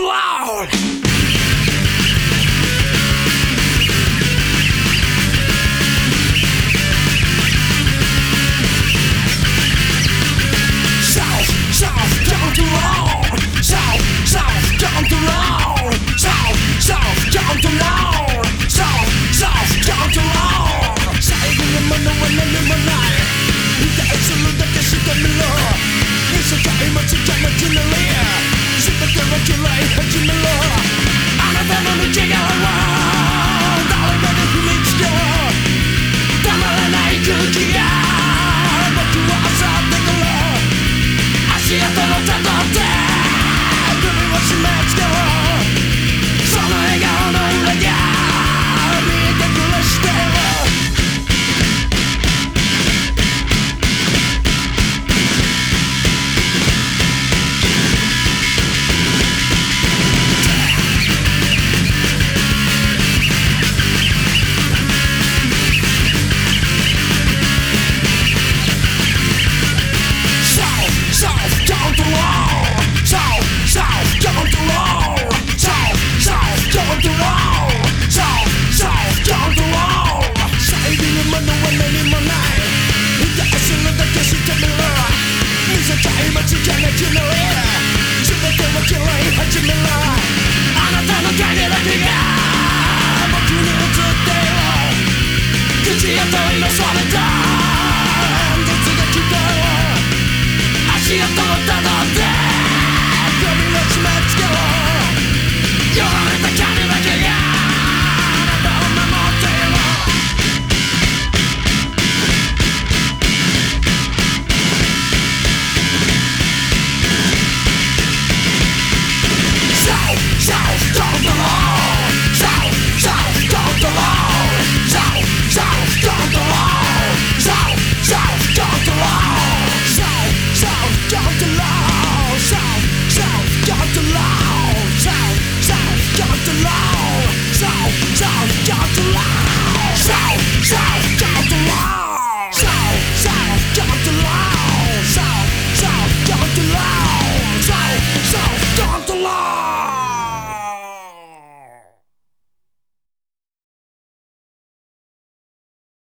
loud. South, south, down the road. South, south, down the road. South, south, down the road. South, south, down the road. Saygı limanı ve ne limanı. Bir de eşyalı da keşif demiyor. Neyse kaymacı kemer kineli.